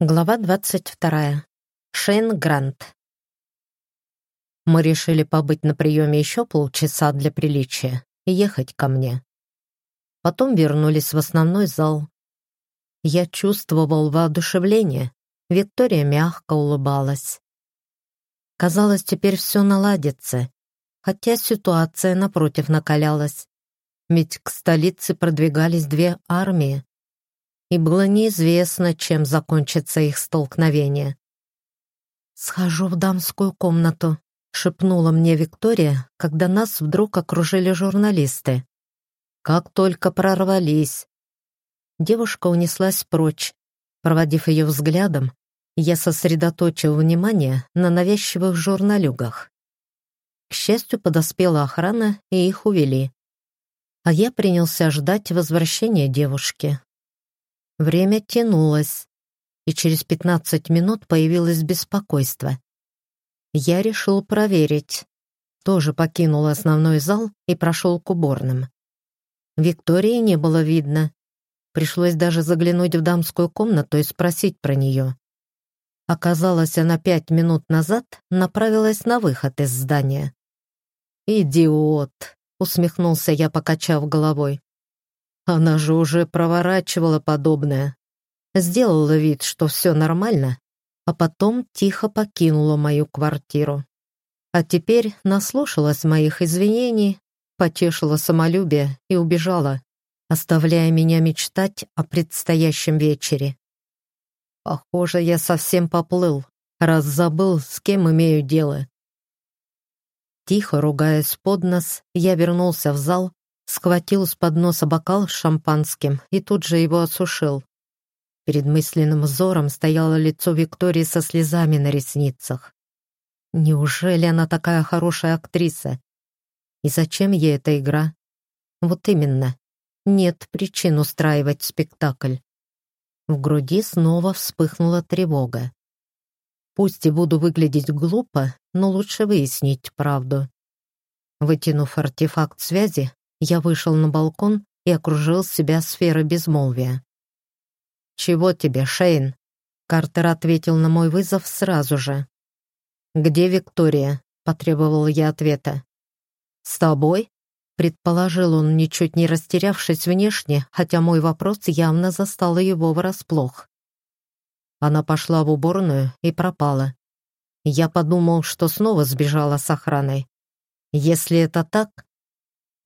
Глава 22. Шейн Грант. Мы решили побыть на приеме еще полчаса для приличия и ехать ко мне. Потом вернулись в основной зал. Я чувствовал воодушевление. Виктория мягко улыбалась. Казалось, теперь все наладится, хотя ситуация напротив накалялась. Ведь к столице продвигались две армии и было неизвестно, чем закончится их столкновение. «Схожу в дамскую комнату», — шепнула мне Виктория, когда нас вдруг окружили журналисты. Как только прорвались. Девушка унеслась прочь. Проводив ее взглядом, я сосредоточил внимание на навязчивых журналюгах. К счастью, подоспела охрана, и их увели. А я принялся ждать возвращения девушки. Время тянулось, и через 15 минут появилось беспокойство. Я решил проверить. Тоже покинул основной зал и прошел к уборным. Виктории не было видно. Пришлось даже заглянуть в дамскую комнату и спросить про нее. Оказалось, она пять минут назад направилась на выход из здания. «Идиот!» — усмехнулся я, покачав головой. Она же уже проворачивала подобное. Сделала вид, что все нормально, а потом тихо покинула мою квартиру. А теперь наслушалась моих извинений, потешила самолюбие и убежала, оставляя меня мечтать о предстоящем вечере. Похоже, я совсем поплыл, раз забыл, с кем имею дело. Тихо ругаясь под нос, я вернулся в зал схватил с подноса бокал с шампанским и тут же его осушил. Перед мысленным взором стояло лицо Виктории со слезами на ресницах. Неужели она такая хорошая актриса? И зачем ей эта игра? Вот именно. Нет причин устраивать спектакль. В груди снова вспыхнула тревога. Пусть и буду выглядеть глупо, но лучше выяснить правду. Вытянув артефакт связи, я вышел на балкон и окружил себя сферой безмолвия. «Чего тебе, Шейн?» Картер ответил на мой вызов сразу же. «Где Виктория?» — потребовал я ответа. «С тобой?» — предположил он, ничуть не растерявшись внешне, хотя мой вопрос явно застал его врасплох. Она пошла в уборную и пропала. Я подумал, что снова сбежала с охраной. Если это так,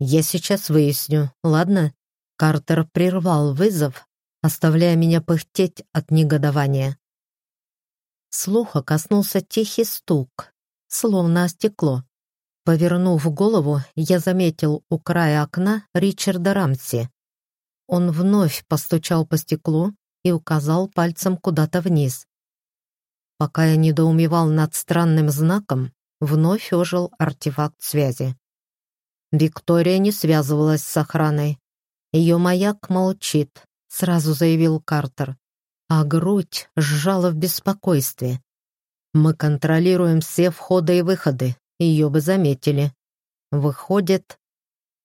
«Я сейчас выясню, ладно?» Картер прервал вызов, оставляя меня пыхтеть от негодования. Слуха коснулся тихий стук, словно о стекло. Повернув голову, я заметил у края окна Ричарда Рамси. Он вновь постучал по стеклу и указал пальцем куда-то вниз. Пока я недоумевал над странным знаком, вновь ожил артефакт связи. Виктория не связывалась с охраной. Ее маяк молчит, сразу заявил Картер. А грудь сжала в беспокойстве. Мы контролируем все входы и выходы, ее бы заметили. Выходит,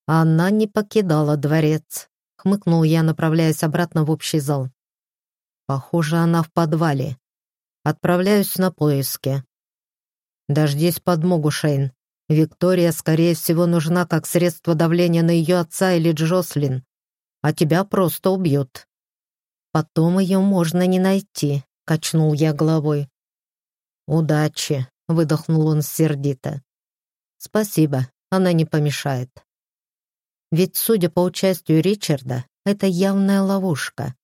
она не покидала дворец. Хмыкнул я, направляясь обратно в общий зал. Похоже, она в подвале. Отправляюсь на поиски. Дождись подмогу, Шейн. Виктория, скорее всего, нужна как средство давления на ее отца или Джослин, а тебя просто убьют. Потом ее можно не найти, качнул я головой. Удачи, выдохнул он сердито. Спасибо, она не помешает. Ведь, судя по участию Ричарда, это явная ловушка.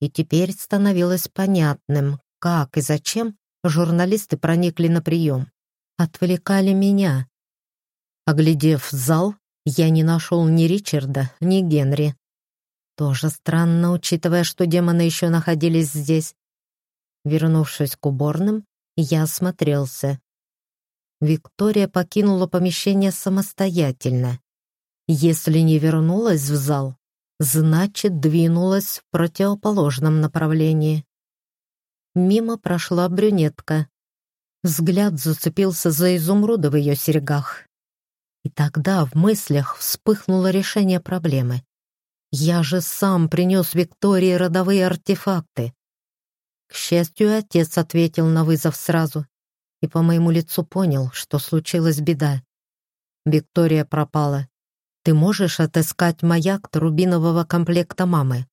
И теперь становилось понятным, как и зачем журналисты проникли на прием. Отвлекали меня, Оглядев зал, я не нашел ни Ричарда, ни Генри. Тоже странно, учитывая, что демоны еще находились здесь. Вернувшись к уборным, я осмотрелся. Виктория покинула помещение самостоятельно. Если не вернулась в зал, значит, двинулась в противоположном направлении. Мимо прошла брюнетка. Взгляд зацепился за изумруды в ее серьгах. И тогда в мыслях вспыхнуло решение проблемы. Я же сам принес Виктории родовые артефакты. К счастью, отец ответил на вызов сразу и по моему лицу понял, что случилась беда. Виктория пропала. Ты можешь отыскать маяк рубинового комплекта мамы?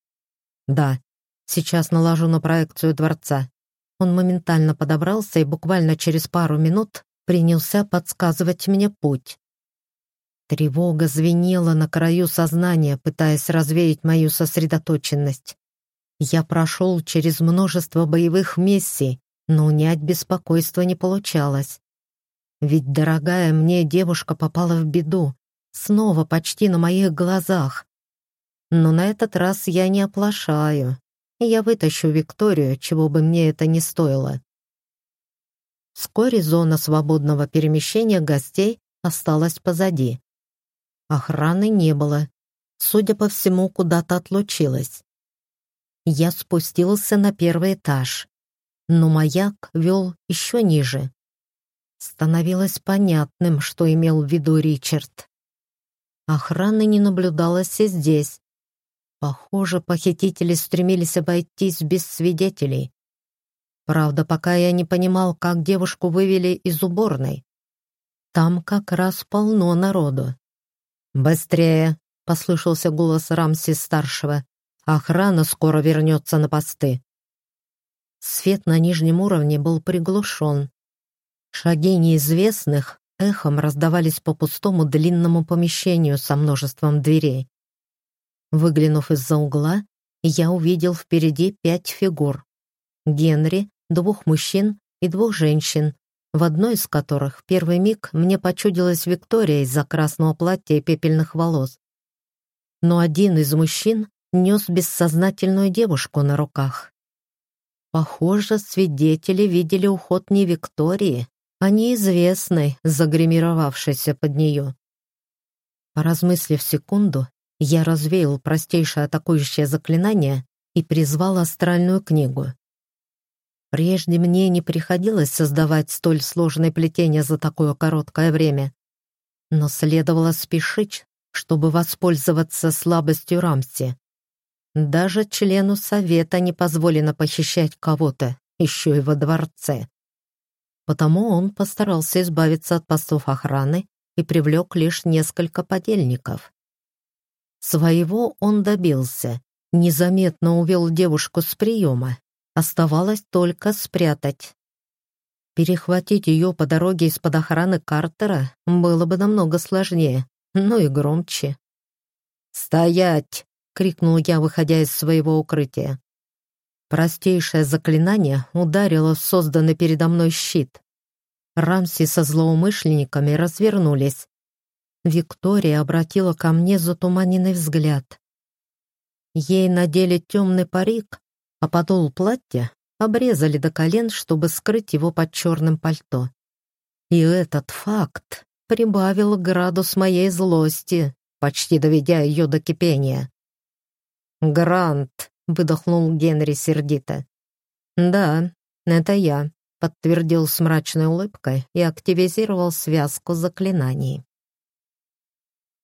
Да. Сейчас наложу на проекцию дворца. Он моментально подобрался и буквально через пару минут принялся подсказывать мне путь. Тревога звенела на краю сознания, пытаясь развеять мою сосредоточенность. Я прошел через множество боевых миссий, но унять беспокойство не получалось. Ведь дорогая мне девушка попала в беду, снова почти на моих глазах. Но на этот раз я не оплошаю, я вытащу Викторию, чего бы мне это ни стоило. Вскоре зона свободного перемещения гостей осталась позади. Охраны не было. Судя по всему, куда-то отлучилась. Я спустился на первый этаж, но маяк вел еще ниже. Становилось понятным, что имел в виду Ричард. Охраны не наблюдалось и здесь. Похоже, похитители стремились обойтись без свидетелей. Правда, пока я не понимал, как девушку вывели из уборной. Там как раз полно народу. «Быстрее!» — послышался голос Рамси-старшего. «Охрана скоро вернется на посты». Свет на нижнем уровне был приглушен. Шаги неизвестных эхом раздавались по пустому длинному помещению со множеством дверей. Выглянув из-за угла, я увидел впереди пять фигур. Генри, двух мужчин и двух женщин, в одной из которых первый миг мне почудилась Виктория из-за красного платья и пепельных волос. Но один из мужчин нес бессознательную девушку на руках. Похоже, свидетели видели уход не Виктории, а неизвестной, загримировавшейся под нее. Поразмыслив секунду, я развеял простейшее атакующее заклинание и призвал астральную книгу. Прежде мне не приходилось создавать столь сложное плетение за такое короткое время. Но следовало спешить, чтобы воспользоваться слабостью Рамси. Даже члену совета не позволено похищать кого-то, еще и во дворце. Потому он постарался избавиться от постов охраны и привлек лишь несколько подельников. Своего он добился, незаметно увел девушку с приема, Оставалось только спрятать. Перехватить ее по дороге из-под охраны Картера было бы намного сложнее, но и громче. «Стоять!» — крикнул я, выходя из своего укрытия. Простейшее заклинание ударило в созданный передо мной щит. Рамси со злоумышленниками развернулись. Виктория обратила ко мне затуманенный взгляд. Ей надели темный парик, а подол платья обрезали до колен, чтобы скрыть его под черным пальто. И этот факт прибавил градус моей злости, почти доведя ее до кипения. «Грант», — выдохнул Генри сердито. «Да, это я», — подтвердил с мрачной улыбкой и активизировал связку заклинаний.